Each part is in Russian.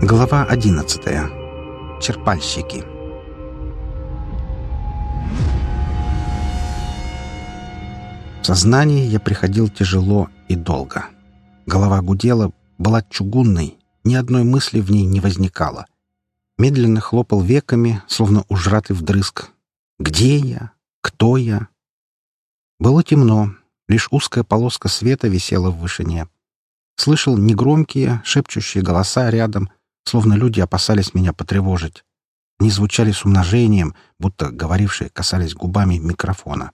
Глава одиннадцатая. Черпальщики. В сознание я приходил тяжело и долго. Голова гудела, была чугунной, ни одной мысли в ней не возникало. Медленно хлопал веками, словно ужратый вдрызг. Где я? Кто я? Было темно, лишь узкая полоска света висела в вышине. Слышал негромкие, шепчущие голоса рядом, словно люди опасались меня потревожить. Они звучали с умножением, будто говорившие касались губами микрофона.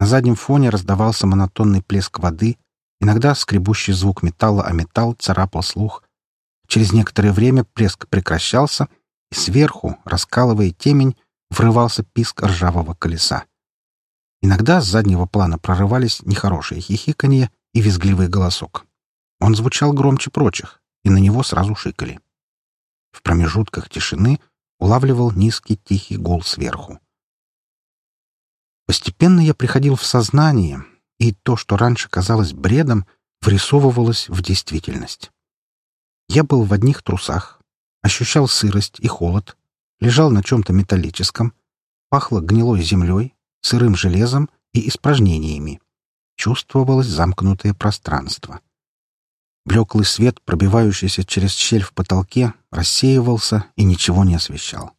На заднем фоне раздавался монотонный плеск воды, иногда скребущий звук металла о металл царапал слух. Через некоторое время плеск прекращался, и сверху, раскалывая темень, врывался писк ржавого колеса. Иногда с заднего плана прорывались нехорошие хихиканье и визгливый голосок. Он звучал громче прочих, и на него сразу шикали. В промежутках тишины улавливал низкий тихий гул сверху. Постепенно я приходил в сознание, и то, что раньше казалось бредом, врисовывалось в действительность. Я был в одних трусах, ощущал сырость и холод, лежал на чем-то металлическом, пахло гнилой землей, сырым железом и испражнениями. Чувствовалось замкнутое пространство. Блеклый свет, пробивающийся через щель в потолке, рассеивался и ничего не освещал.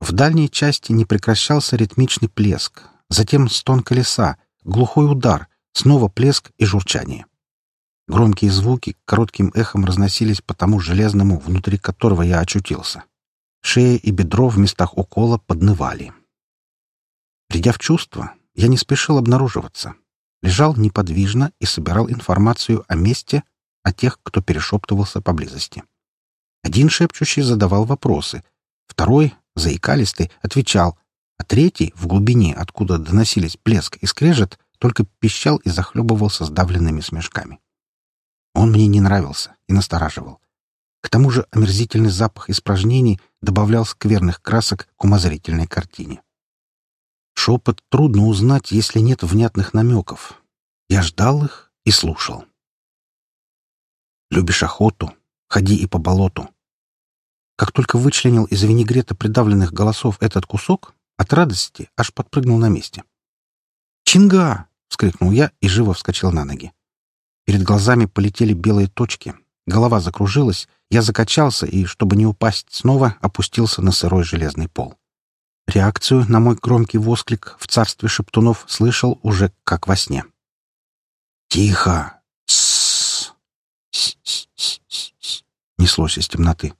В дальней части не прекращался ритмичный плеск, затем стон колеса, глухой удар, снова плеск и журчание. Громкие звуки коротким эхом разносились по тому железному, внутри которого я очутился. Шея и бедро в местах укола поднывали. Придя в чувство, я не спешил обнаруживаться. Лежал неподвижно и собирал информацию о месте, о тех, кто перешептывался поблизости. Один шепчущий задавал вопросы, второй, заикалистый, отвечал, а третий, в глубине, откуда доносились плеск и скрежет, только пищал и захлебывался сдавленными смешками. Он мне не нравился и настораживал. К тому же омерзительный запах испражнений добавлял скверных красок к умозрительной картине. Шепот трудно узнать, если нет внятных намеков. Я ждал их и слушал. «Любишь охоту? Ходи и по болоту». Как только вычленил из винегрета придавленных голосов этот кусок, от радости аж подпрыгнул на месте. «Чинга!» — вскрикнул я и живо вскочил на ноги. Перед глазами полетели белые точки, голова закружилась, я закачался и, чтобы не упасть снова, опустился на сырой железный пол. Реакцию на мой громкий восклик в царстве шептунов слышал уже как во сне. «Тихо! Тссс! неслось из темноты.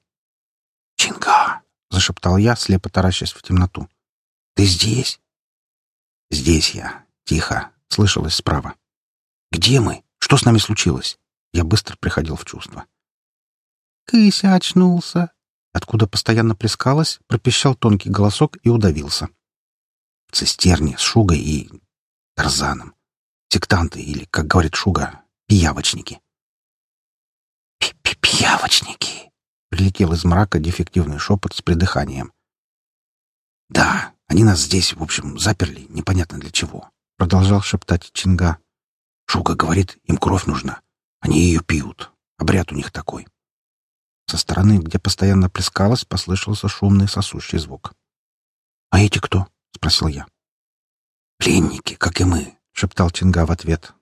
«Чинга!» — зашептал я, слепо таращась в темноту. «Ты здесь?» «Здесь я. Тихо!» — слышалось справа. «Где мы? Что с нами случилось?» Я быстро приходил в чувство. «Кыся очнулся!» Откуда постоянно плескалось, пропищал тонкий голосок и удавился. В цистерне с Шугой и Тарзаном. Сектанты или, как говорит Шуга, пиявочники. «Пиявочники!» — прилетел из мрака дефективный шепот с придыханием. «Да, они нас здесь, в общем, заперли, непонятно для чего», — продолжал шептать Чинга. «Шуга говорит, им кровь нужна. Они ее пьют. Обряд у них такой. Со стороны, где постоянно плескалось, послышался шумный сосущий звук. «А эти кто?» — спросил я. «Пленники, как и мы», — шептал Чинга в ответ.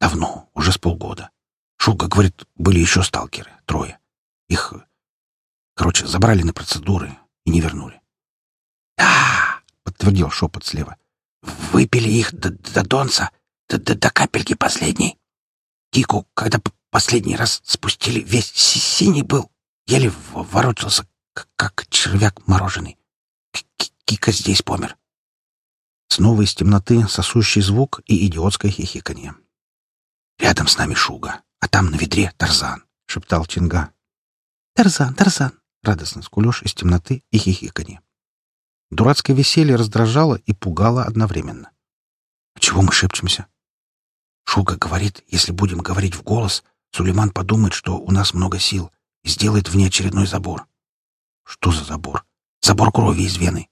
«Давно, уже с полгода. Шуга говорит, были еще сталкеры, трое. Их, короче, забрали на процедуры и не вернули». «Да!» — подтвердил шепот слева. «Выпили их до, до донца, до, до, до капельки последней. Кику, когда последний раз спустили, весь синий был. Еле ворочался, как червяк мороженый. Кика здесь помер. Снова из темноты сосущий звук и идиотское хихиканье. «Рядом с нами Шуга, а там на ведре Тарзан», — шептал Чинга. «Тарзан, Тарзан!» — радостно скулёж из темноты и хихиканье. Дурацкое веселье раздражало и пугало одновременно. «Чего мы шепчемся?» Шуга говорит, если будем говорить в голос, Сулейман подумает, что у нас много сил, сделает внеочередной забор. Что за забор? Забор крови из вены.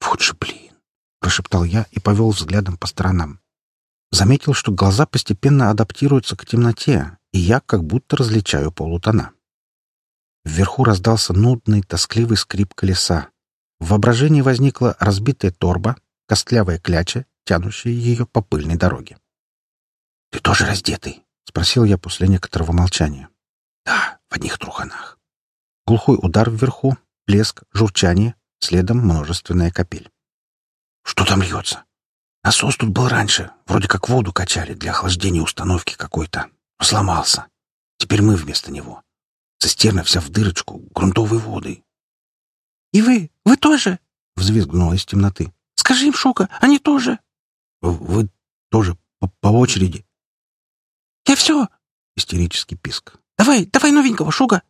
Вот же блин! Прошептал я и повел взглядом по сторонам. Заметил, что глаза постепенно адаптируются к темноте, и я как будто различаю полутона. Вверху раздался нудный, тоскливый скрип колеса. В воображении возникла разбитая торба, костлявая кляча, тянущая ее по пыльной дороге. — Ты тоже раздетый? — спросил я после некоторого молчания. — Да, в одних труханах. Глухой удар вверху, плеск, журчание, следом множественная капель. — Что там льется? Насос тут был раньше, вроде как воду качали для охлаждения установки какой-то. Сломался. Теперь мы вместо него. Цистерна вся в дырочку, грунтовой водой. — И вы, вы тоже? — взвизгнула из темноты. — Скажи им, Шука, они тоже. — Вы тоже по, по очереди. — Я все! — истерический писк. — Давай, давай новенького, Шуга!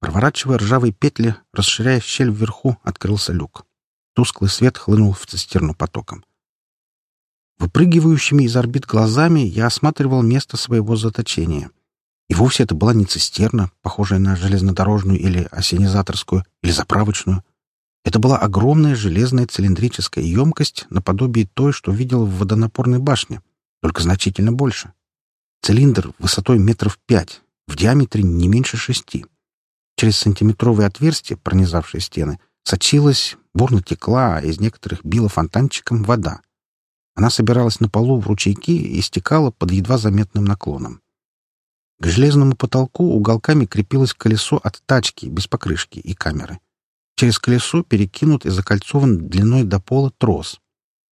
Проворачивая ржавые петли, расширяя щель вверху, открылся люк. Тусклый свет хлынул в цистерну потоком. Выпрыгивающими из орбит глазами я осматривал место своего заточения. И вовсе это была не цистерна, похожая на железнодорожную или осенизаторскую, или заправочную. Это была огромная железная цилиндрическая емкость наподобие той, что видел в водонапорной башне, только значительно больше. Цилиндр высотой метров пять, в диаметре не меньше шести. Через сантиметровые отверстия, пронизавшие стены, сочилась, бурно текла, а из некоторых била фонтанчиком вода. Она собиралась на полу в ручейки и стекала под едва заметным наклоном. К железному потолку уголками крепилось колесо от тачки без покрышки и камеры. Через колесо перекинут и закольцован длиной до пола трос.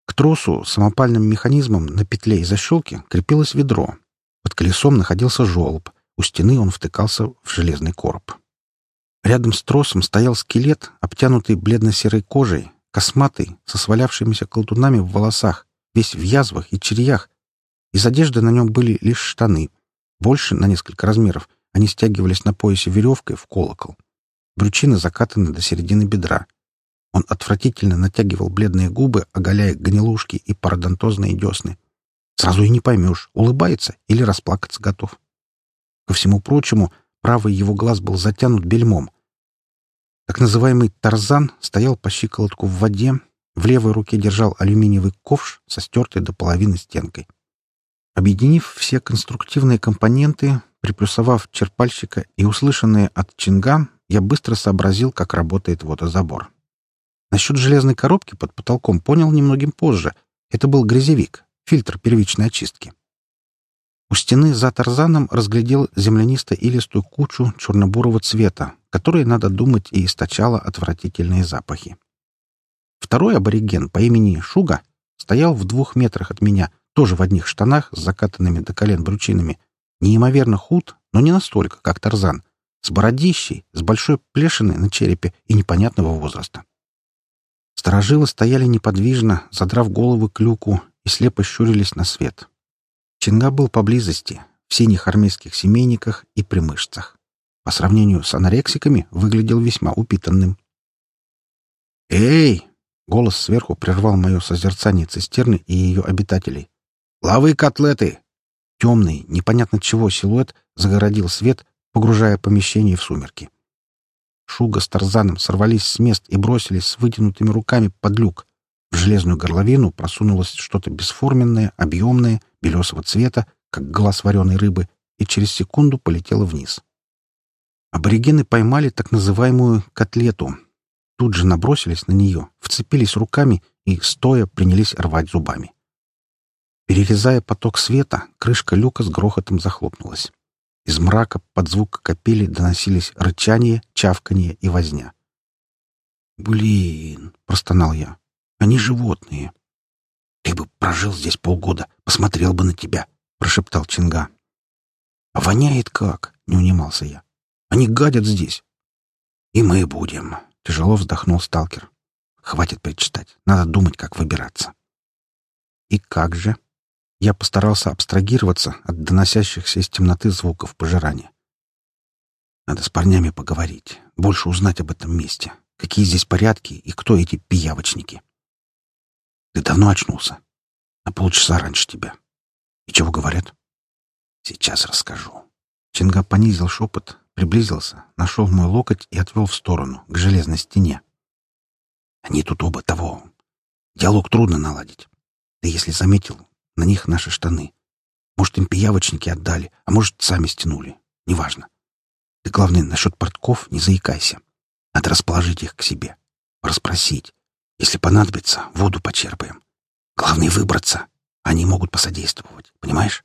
К тросу самопальным механизмом на петле и защелке крепилось ведро. Под колесом находился желоб. У стены он втыкался в железный короб. Рядом с тросом стоял скелет, обтянутый бледно-серой кожей, косматый, со свалявшимися колтунами в волосах, весь в язвах и черьях. Из одежды на нем были лишь штаны. Больше, на несколько размеров, они стягивались на поясе веревкой в колокол. Брючины закатаны до середины бедра. Он отвратительно натягивал бледные губы, оголяя гнилушки и пародонтозные десны. Сразу и не поймешь, улыбается или расплакаться готов. Ко всему прочему, правый его глаз был затянут бельмом. Так называемый Тарзан стоял по щиколотку в воде, в левой руке держал алюминиевый ковш со стертой до половины стенкой. Объединив все конструктивные компоненты, приплюсовав черпальщика и услышанное от Чинга, я быстро сообразил, как работает водозабор. Насчет железной коробки под потолком понял немногим позже. Это был грязевик, фильтр первичной очистки. У стены за Тарзаном разглядел землянисто-илистую кучу черно-бурого цвета, которая, надо думать, и источала отвратительные запахи. Второй абориген по имени Шуга стоял в двух метрах от меня, тоже в одних штанах с закатанными до колен брючинами. Неимоверно худ, но не настолько, как Тарзан. С бородищей, с большой плешиной на черепе и непонятного возраста. Сторожилы стояли неподвижно, задрав головы к люку и слепо щурились на свет. Чинга был поблизости, в синих армейских семейниках и при мышцах. По сравнению с анорексиками выглядел весьма упитанным. «Эй!» Голос сверху прервал мое созерцание цистерны и ее обитателей. «Лавы котлеты!» Темный, непонятно чего силуэт загородил свет, погружая помещение в сумерки. Шуга с Тарзаном сорвались с мест и бросились с вытянутыми руками под люк. В железную горловину просунулось что-то бесформенное, объемное, белесого цвета, как глаз вареной рыбы, и через секунду полетело вниз. Аборигены поймали так называемую котлету, тут же набросились на нее, вцепились руками и, стоя, принялись рвать зубами. Перерезая поток света, крышка люка с грохотом захлопнулась. Из мрака под звук капели доносились рычание, чавканье и возня. «Блин!» — простонал я. «Они животные!» «Ты бы прожил здесь полгода, посмотрел бы на тебя!» — прошептал Чинга. «А воняет как?» — не унимался я. «Они гадят здесь!» «И мы будем!» Тяжело вздохнул сталкер. Хватит причитать. Надо думать, как выбираться. И как же? Я постарался абстрагироваться от доносящихся из темноты звуков пожирания. Надо с парнями поговорить, больше узнать об этом месте. Какие здесь порядки и кто эти пиявочники. Ты давно очнулся? На полчаса раньше тебя. И чего говорят? Сейчас расскажу. Чинга понизил шепот, приблизился, нашел мой локоть и отвел в сторону, к железной стене. Они тут оба того. Диалог трудно наладить. Ты, если заметил, на них наши штаны. Может, им пиявочники отдали, а может, сами стянули. Неважно. Ты, главное, насчет портков не заикайся. Надо расположить их к себе. Расспросить. Если понадобится, воду почерпаем. Главное — выбраться. Они могут посодействовать. Понимаешь?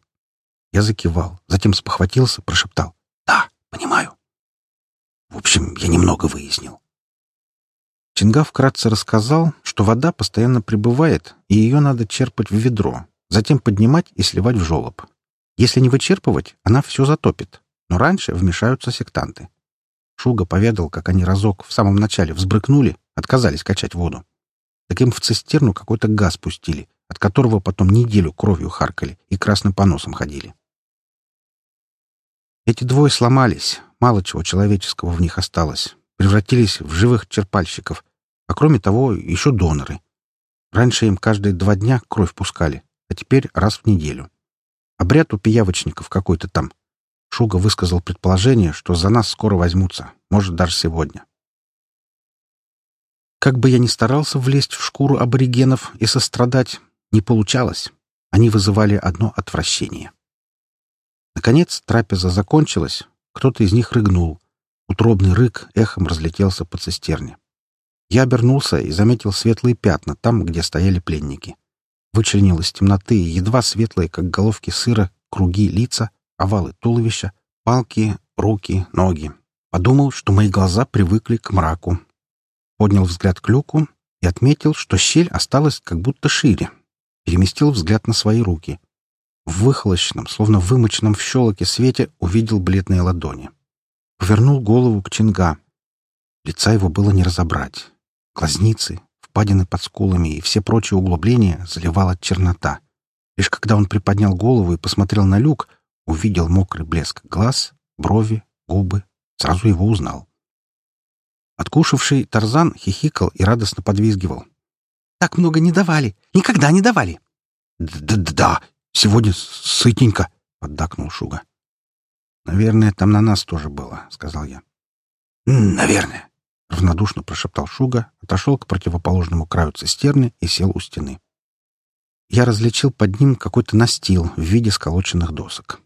Я закивал, затем спохватился, прошептал. «Да, понимаю». В общем, я немного выяснил. Чинга вкратце рассказал, что вода постоянно прибывает, и ее надо черпать в ведро, затем поднимать и сливать в желоб. Если не вычерпывать, она все затопит, но раньше вмешаются сектанты. Шуга поведал, как они разок в самом начале взбрыкнули, отказались качать воду. Так им в цистерну какой-то газ пустили, от которого потом неделю кровью харкали и красным поносом ходили. Эти двое сломались, мало чего человеческого в них осталось, превратились в живых черпальщиков, а кроме того еще доноры. Раньше им каждые два дня кровь пускали, а теперь раз в неделю. Обряд у пиявочников какой-то там. Шуга высказал предположение, что за нас скоро возьмутся, может, даже сегодня. Как бы я ни старался влезть в шкуру аборигенов и сострадать, не получалось. Они вызывали одно отвращение. Наконец трапеза закончилась, кто-то из них рыгнул. Утробный рык эхом разлетелся по цистерне. Я обернулся и заметил светлые пятна там, где стояли пленники. Вычленил из темноты едва светлые, как головки сыра, круги лица, овалы туловища, палки, руки, ноги. Подумал, что мои глаза привыкли к мраку. Поднял взгляд к люку и отметил, что щель осталась как будто шире. Переместил взгляд на свои руки. В выхолощенном, словно вымоченном в щелоке свете увидел бледные ладони. Повернул голову к Чинга. Лица его было не разобрать. Глазницы, впадины под скулами и все прочие углубления заливала чернота. Лишь когда он приподнял голову и посмотрел на люк, увидел мокрый блеск глаз, брови, губы, сразу его узнал. Откушавший Тарзан хихикал и радостно подвизгивал. «Так много не давали! Никогда не давали!» «Да-да-да! Сегодня сытненько, — поддакнул Шуга. — Наверное, там на нас тоже было, — сказал я. — Наверное, — равнодушно прошептал Шуга, отошел к противоположному краю цистерны и сел у стены. Я различил под ним какой-то настил в виде сколоченных досок.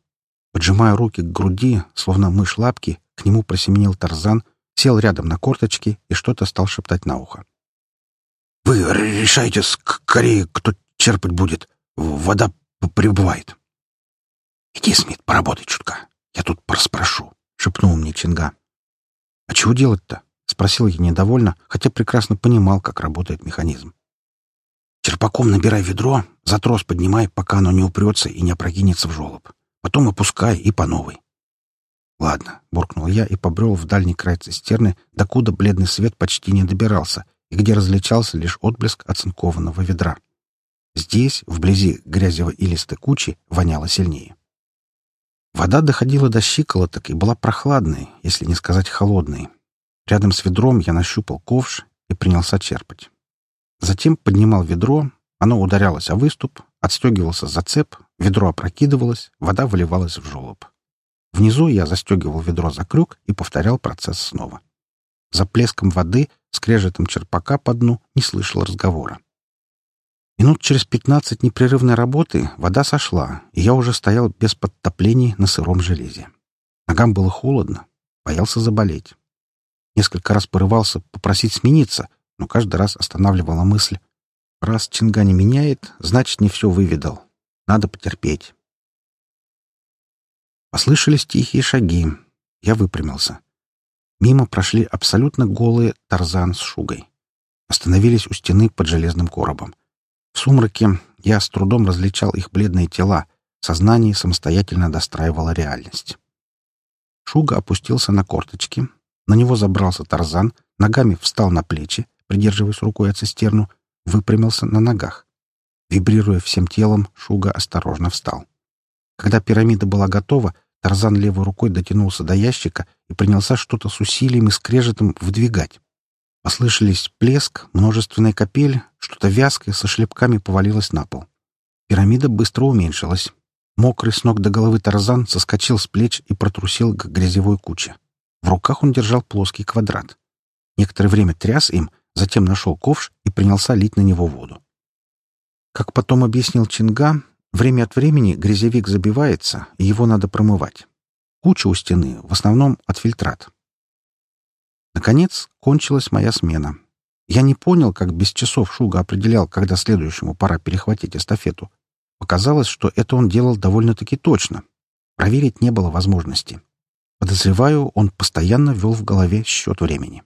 Поджимая руки к груди, словно мышь лапки, к нему просеменил Тарзан, сел рядом на корточки и что-то стал шептать на ухо. — Вы решаете скорее, кто черпать будет. Вода прибывает. — Иди, Смит, поработай чутка. Я тут проспрошу, — шепнул мне Чинга. — А чего делать-то? — спросил я недовольно, хотя прекрасно понимал, как работает механизм. Черпаком набирай ведро, за трос поднимай, пока оно не упрется и не опрокинется в желоб. Потом опускай и по новой. «Ладно», — буркнул я и побрел в дальний край цистерны, докуда бледный свет почти не добирался и где различался лишь отблеск оцинкованного ведра. Здесь, вблизи грязево илистой кучи, воняло сильнее. Вода доходила до щиколоток и была прохладной, если не сказать холодной. Рядом с ведром я нащупал ковш и принялся черпать. Затем поднимал ведро, оно ударялось о выступ, отстегивался зацеп, ведро опрокидывалось, вода выливалась в желоб. Внизу я застегивал ведро за крюк и повторял процесс снова. За плеском воды, скрежетом черпака по дну не слышал разговора. Минут через пятнадцать непрерывной работы вода сошла, и я уже стоял без подтоплений на сыром железе. Ногам было холодно, боялся заболеть. Несколько раз порывался попросить смениться, но каждый раз останавливала мысль. Раз Чинга не меняет, значит, не все выведал. Надо потерпеть. Послышались тихие шаги. Я выпрямился. Мимо прошли абсолютно голые Тарзан с Шугой. Остановились у стены под железным коробом. В сумраке я с трудом различал их бледные тела, сознание самостоятельно достраивало реальность. Шуга опустился на корточки, на него забрался Тарзан, ногами встал на плечи, придерживаясь рукой от цистерну, выпрямился на ногах. Вибрируя всем телом, Шуга осторожно встал. Когда пирамида была готова, Тарзан левой рукой дотянулся до ящика и принялся что-то с усилием и скрежетом выдвигать. Послышались плеск, множественная капель, что-то вязкое со шлепками повалилось на пол. Пирамида быстро уменьшилась. Мокрый с ног до головы Тарзан соскочил с плеч и протрусил к грязевой куче. В руках он держал плоский квадрат. Некоторое время тряс им, затем нашел ковш и принялся лить на него воду. Как потом объяснил Чинга, Время от времени грязевик забивается, и его надо промывать. Куча у стены, в основном от фильтрат. Наконец, кончилась моя смена. Я не понял, как без часов Шуга определял, когда следующему пора перехватить эстафету. Показалось, что это он делал довольно-таки точно. Проверить не было возможности. Подозреваю, он постоянно вел в голове счет времени.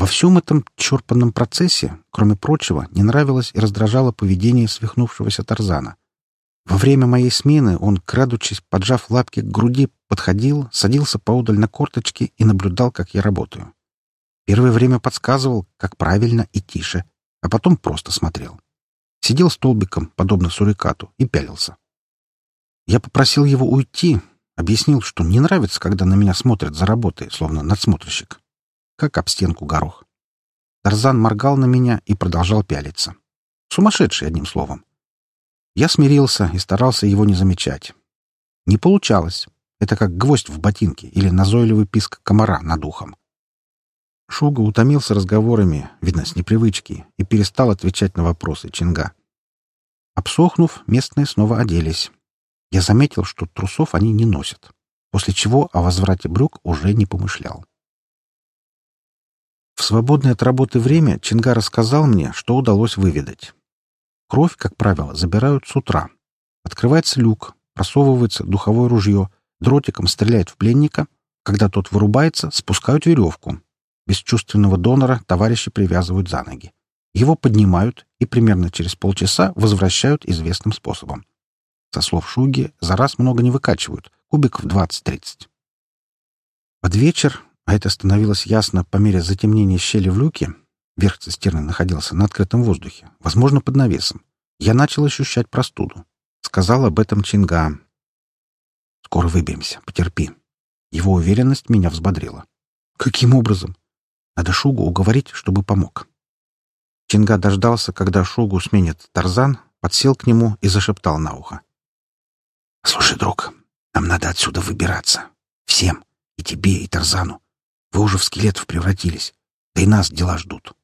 Во всем этом чёрпанном процессе, кроме прочего, не нравилось и раздражало поведение свихнувшегося Тарзана. Во время моей смены он, крадучись, поджав лапки к груди, подходил, садился поодаль на корточки и наблюдал, как я работаю. Первое время подсказывал, как правильно и тише, а потом просто смотрел. Сидел столбиком, подобно сурикату, и пялился. Я попросил его уйти, объяснил, что не нравится, когда на меня смотрят за работой, словно надсмотрщик как об стенку горох. Тарзан моргал на меня и продолжал пялиться. Сумасшедший, одним словом. Я смирился и старался его не замечать. Не получалось. Это как гвоздь в ботинке или назойливый писк комара над ухом. Шуга утомился разговорами, видно, с непривычки, и перестал отвечать на вопросы Чинга. Обсохнув, местные снова оделись. Я заметил, что трусов они не носят, после чего о возврате брюк уже не помышлял. В свободное от работы время Чинга рассказал мне, что удалось выведать. Кровь, как правило, забирают с утра. Открывается люк, просовывается духовое ружье, дротиком стреляет в пленника. Когда тот вырубается, спускают веревку. Бесчувственного донора товарищи привязывают за ноги. Его поднимают и примерно через полчаса возвращают известным способом. Со слов Шуги, за раз много не выкачивают, кубиков 20-30. Под вечер а это становилось ясно по мере затемнения щели в люке, верх цистерны находился на открытом воздухе, возможно, под навесом, я начал ощущать простуду. Сказал об этом Чинга. «Скоро выберемся, потерпи». Его уверенность меня взбодрила. «Каким образом?» «Надо Шугу уговорить, чтобы помог». Чинга дождался, когда Шугу сменит Тарзан, подсел к нему и зашептал на ухо. «Слушай, друг, нам надо отсюда выбираться. Всем. И тебе, и Тарзану. Вы уже в скелетов превратились. Да и нас дела ждут.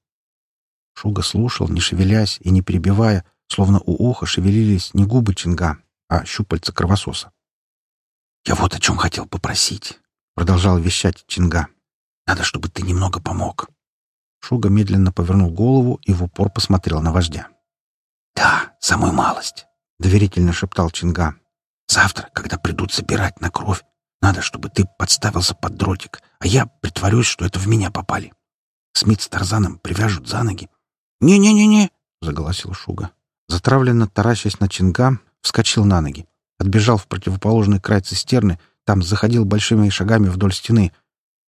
Шуга слушал, не шевелясь и не перебивая, словно у уха шевелились не губы Чинга, а щупальца кровососа. «Я вот о чем хотел попросить», — продолжал вещать Чинга. «Надо, чтобы ты немного помог». Шуга медленно повернул голову и в упор посмотрел на вождя. «Да, самую малость», — доверительно шептал Чинга. «Завтра, когда придут забирать на кровь, надо, чтобы ты подставился под дротик, а я притворюсь, что это в меня попали. Смит с Тарзаном привяжут за ноги. «Не-не-не-не!» — заголосил Шуга. Затравленно таращась на Чинга, вскочил на ноги. Отбежал в противоположный край цистерны, там заходил большими шагами вдоль стены.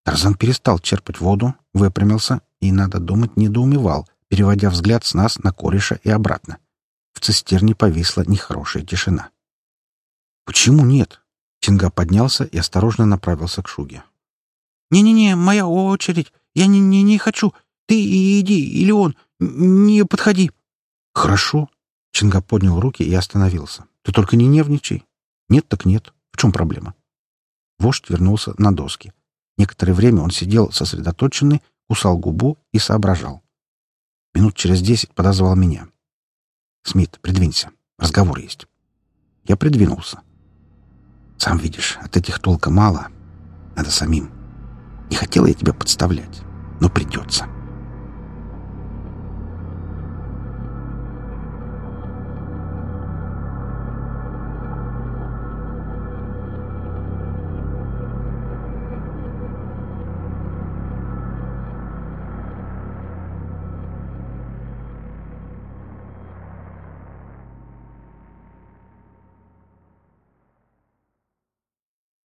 Тарзан перестал черпать воду, выпрямился и, надо думать, недоумевал, переводя взгляд с нас на кореша и обратно. В цистерне повисла нехорошая тишина. «Почему нет?» Чинга поднялся и осторожно направился к Шуге. «Не-не-не, моя очередь. Я не, не, не хочу. Ты иди, или он. Не подходи». «Хорошо». Чинга поднял руки и остановился. «Ты только не нервничай. Нет так нет. В чем проблема?» Вождь вернулся на доски. Некоторое время он сидел сосредоточенный, кусал губу и соображал. Минут через десять подозвал меня. «Смит, придвинься. Разговор есть». Я придвинулся. Сам видишь, от этих толка мало. Надо самим. Не хотел я тебя подставлять, но придется.